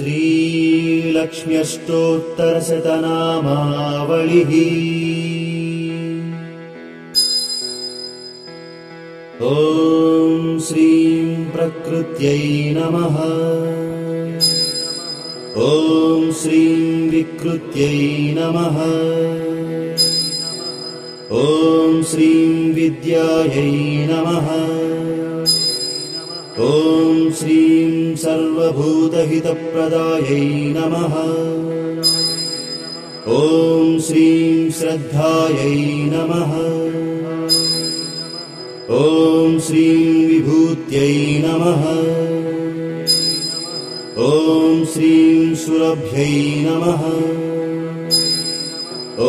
श्रीलक्ष्म्यष्टोत्तरशतनामावलिः ॐ श्रीं प्रकृत्यै नमः। ॐ श्रीं विकृत्यै नमः। ॐ श्रीं विद्यायै नमः। ॐ श्रीं सर्वभूतहितप्रदायै नमः। ॐ श्रीं श्रद्धायै नमः। ॐ श्रीं विभूत्यै नमः। ॐ श्रीं सुरभ्यै नमः।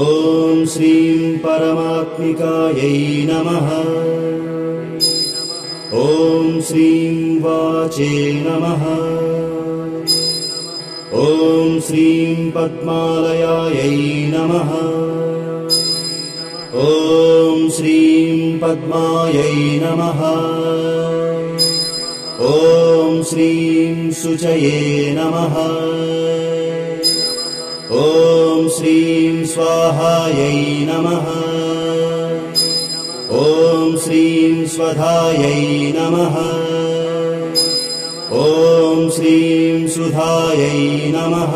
ॐ श्रीं परमात्मिकायै नमः ॐ श्रीं वाचे नमः। ॐ श्रीं पद्मालयायै नमः। ॐ श्रीं पद्मायै नमः। ॐ श्रीं शुचये नमः। ॐ श्रीं स्वाहायै नमः श्रीं स्वधायै नमः। ॐ श्रीं सुधायै नमः।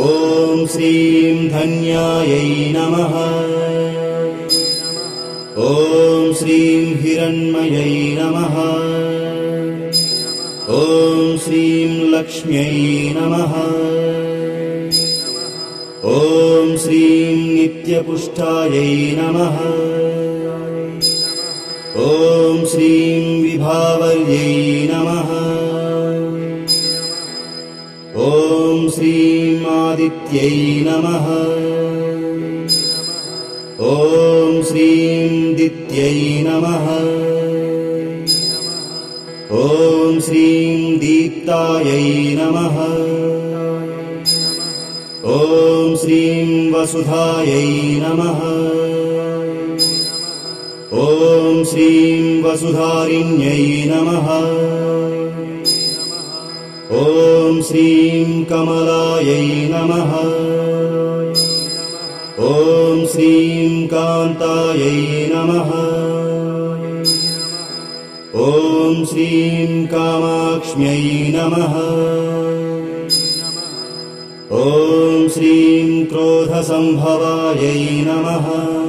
ॐ श्रीं धन्यायै नमः। ॐ श्रीं हिरण्मयै नमः। ॐ श्रीं लक्ष्म्यै नमः। ॐ श्रीं नित्यपुष्टायै नमः श्रीं विभावर्यै ॐ श्रीं आदित्यै नमः। ॐ श्रीं दित्यै नमः। ॐ श्रीं दीप्तायै नमः। ॐ श्रीं वसुधायै नमः ॐ श्रीं वसुधारिण्यै नमः। ॐ श्रीं कमलायै नमः। ॐ श्रीं कान्तायै नमः। ॐ श्रीं कामाक्ष्म्यै नमः। ॐ श्रीं क्रोधसम्भवायै नमः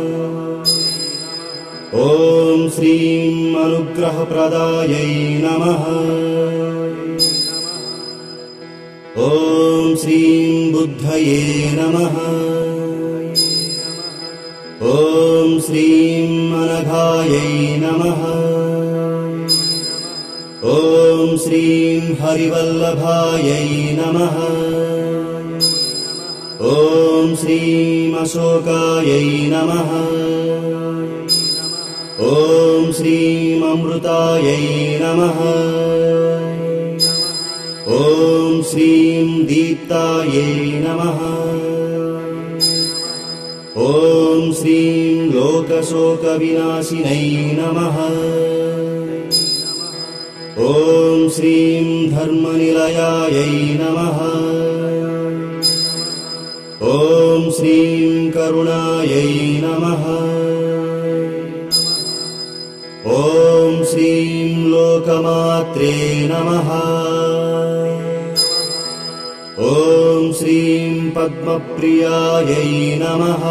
ॐ श्रीं अनुग्रहप्रदायै नमः। ॐ श्रीं बुद्धये नमः। ॐ श्रीं अनघायै नमः। ॐ श्रीं हरिवल्लभायै नमः। ॐ श्रीं अशोकायै नमः ॐ अमृतायै नमः। ॐ श्रीं दीप्तायै नमः। ॐ श्रीं लोकशोकविनाशिनै नमः। ॐ श्रीं धर्मनिलयायै नमः। ॐ श्रीं करुणायै नमः लोकमात्रे नमः। ॐ श्रीं पद्मप्रियायै नमः।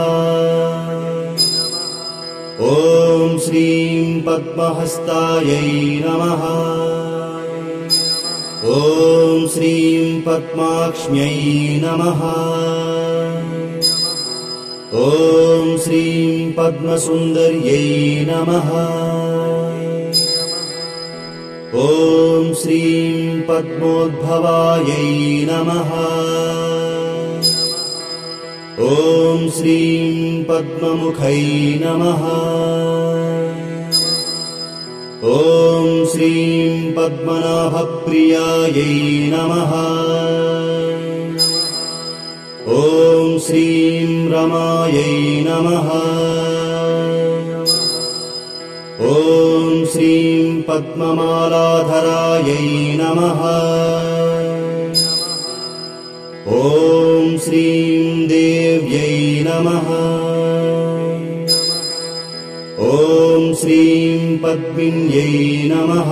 ॐ श्रीं पद्महस्तायै नमः। ॐ श्रीं पद्माक्ष्म्यै नमः। ॐ श्रीं पद्मसुन्दर्यै नमः ॐ श्रीं पद्मोद्भवायै नमः। ॐ श्रीं पद्ममुखै नमः। ॐ श्रीं पद्मनाभप्रियायै नमः। ॐ श्रीं रमायै नमः ॐ श्रीं पद्ममालाधरायै नमः। ॐ श्रीं देव्यै नमः। ॐ श्रीं पद्मिन्यै नमः।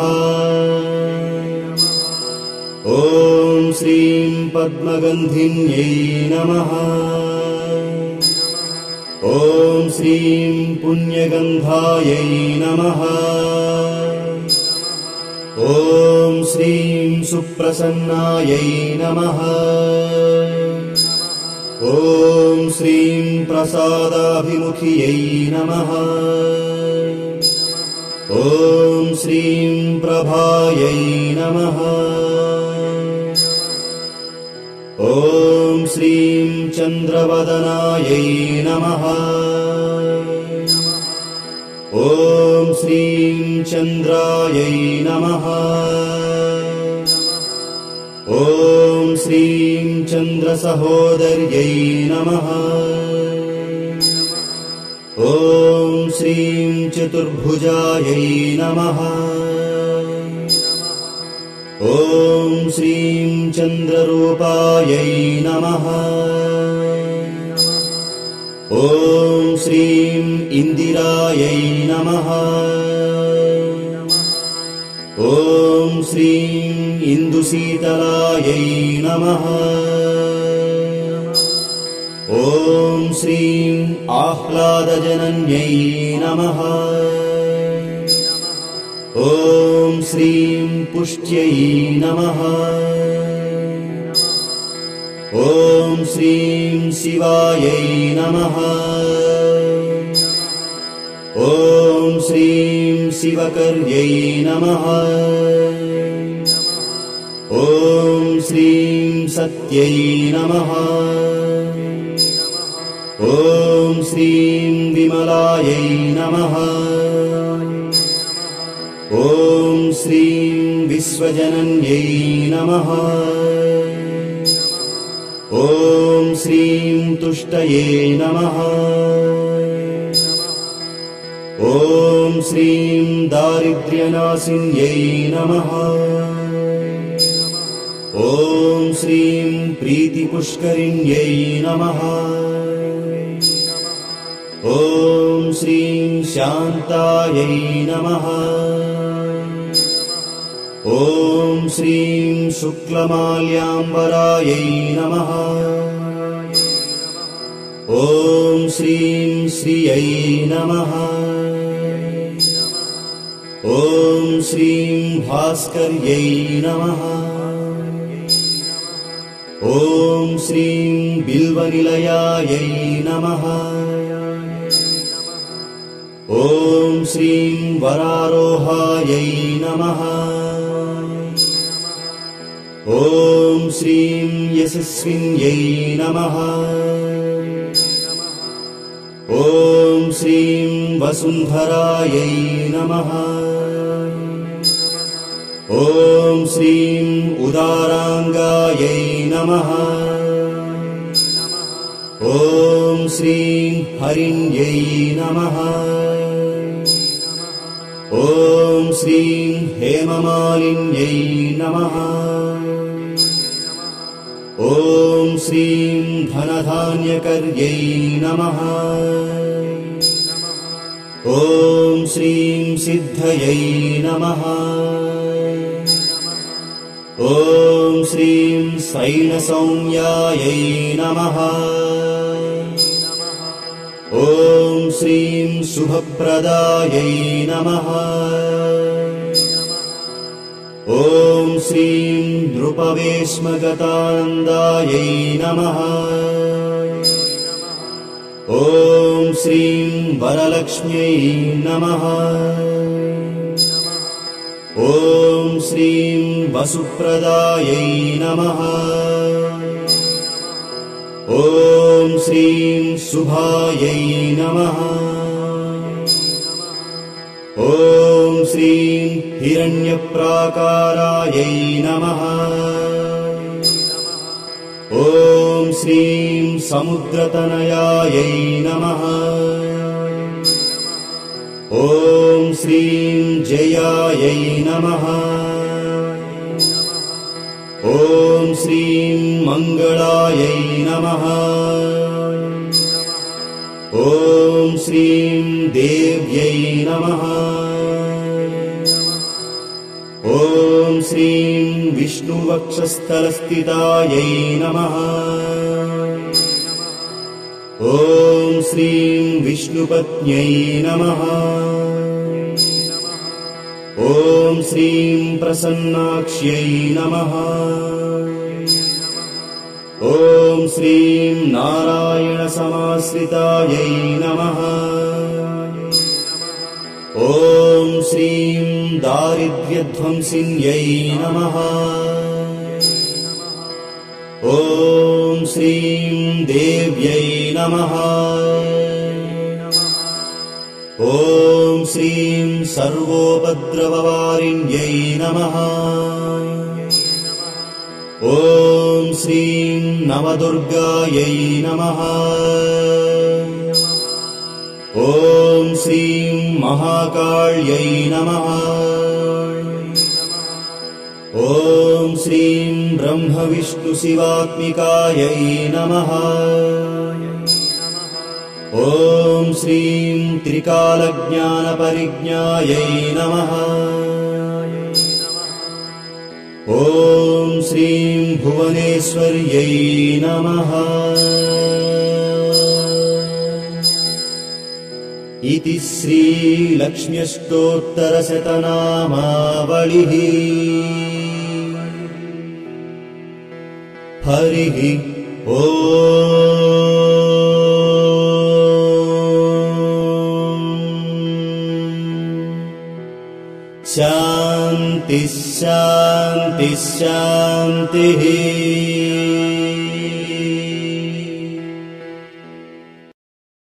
ॐ श्रीं पद्मगन्धिन्यै नमः। ॐ श्रीं पुण्यगन्धायै नमः। ॐ श्रीं सुप्रसन्नायै नमः। ॐ श्रीं प्रसादाभिमुखियै नमः। ॐ श्रीं प्रभायै नमः। ॐ श्रीं चन्द्रवदनायै नमः। ॐ श्रीं चन्द्रायै नमः। ॐ श्रीं चन्द्रसहोदर्यै नमः। ॐ श्रीं चतुर्भुजायै नमः ॐ श्रीं चन्द्ररूपायै नमः। ॐ श्रीं इन्दिरायै नमः। ॐ श्रीं इन्दुशीतलायै नमः। ॐ श्रीं आह्लादजनन्यै नमः। ॐ श्रीं पुष्ट्यै नमः। ॐ श्रीं शिवायै नमः। ॐ श्रीं शिवकर्यै नमः। ॐ श्रीं सत्यै नमः। ॐ श्रीं विमलायै नमः ॐ श्रीं विश्वजनन्यै नमः। ॐ श्रीं तुष्टये नमः। ॐ श्रीं दारिद्र्यनाशिन्यै नमः। ॐ श्रीं प्रीतिपुष्करिण्यै नमः। ॐ श्रीं शान्तायै नमः ॐ श्रीं शुक्लमाल्याम्बरायै नमः। ॐ श्रीं श्रियै नमः। ॐ श्रीं भास्कर्यै नमः। ॐ श्रीं बिल्वनिलयायै नमः। ॐ श्रीं वरारोहायै नमः ॐ श्रीं यशस्विन्यै नमः। ॐ श्रीं वसुन्धरायै नमः। ॐ श्रीं उदाराङ्गायै नमः। ॐ श्रीं हरिण्यै नमः। ॐ श्रीं हेममालिन्यै नमः ॐ श्रीं धनधान्यकर्यै नमः। ॐ श्रीं सिद्धयै नमः। ॐ श्रीं सैनसौम्यायै नमः। ॐ श्रीं शुभप्रदायै नमः श्रीं नृपवेश्मगतान्दायै नमः। ॐ श्रीं वरलक्ष्म्यै नमः। ॐ श्रीं वसुप्रदायै नमः। ॐ श्रीं शुभायै नमः। ॐ श्रीं हिरण्यप्राकारायै नमः। ॐ श्रीं समुद्रतनयायै नमः। ॐ श्रीं जयायै नमः। ॐ श्रीं मङ्गलायै नमः। ॐ श्रीं देव्यै नमः ॐ श्रीं विष्णुवक्षस्थलस्थितायै नमः। ॐ श्रीं विष्णुपत्न्यै नमः। ॐ श्रीं प्रसन्नाक्ष्यै नमः। ॐ श्रीं नारायणसमाश्रितायै नमः दारिद्र्यध्वंसिन्यै नमः। ॐ श्रीं देव्यै नमः। ॐ श्रीं सर्वोपद्रववारिण्यै नमः। ॐ श्रीं नवदुर्गायै नमः श्रीं महाकाल्यै नमः। ॐ श्रीं ब्रह्मविष्णुशिवात्मिकायै नमः। ॐ श्रीं त्रिकालज्ञानपरिज्ञायै नमः। ॐ श्रीं भुवनेश्वर्यै नमः इति श्रीलक्ष्म्यष्टोत्तरशतनामावलिः। हरिः ओ। शान्तिः शान्तिः शान्तिः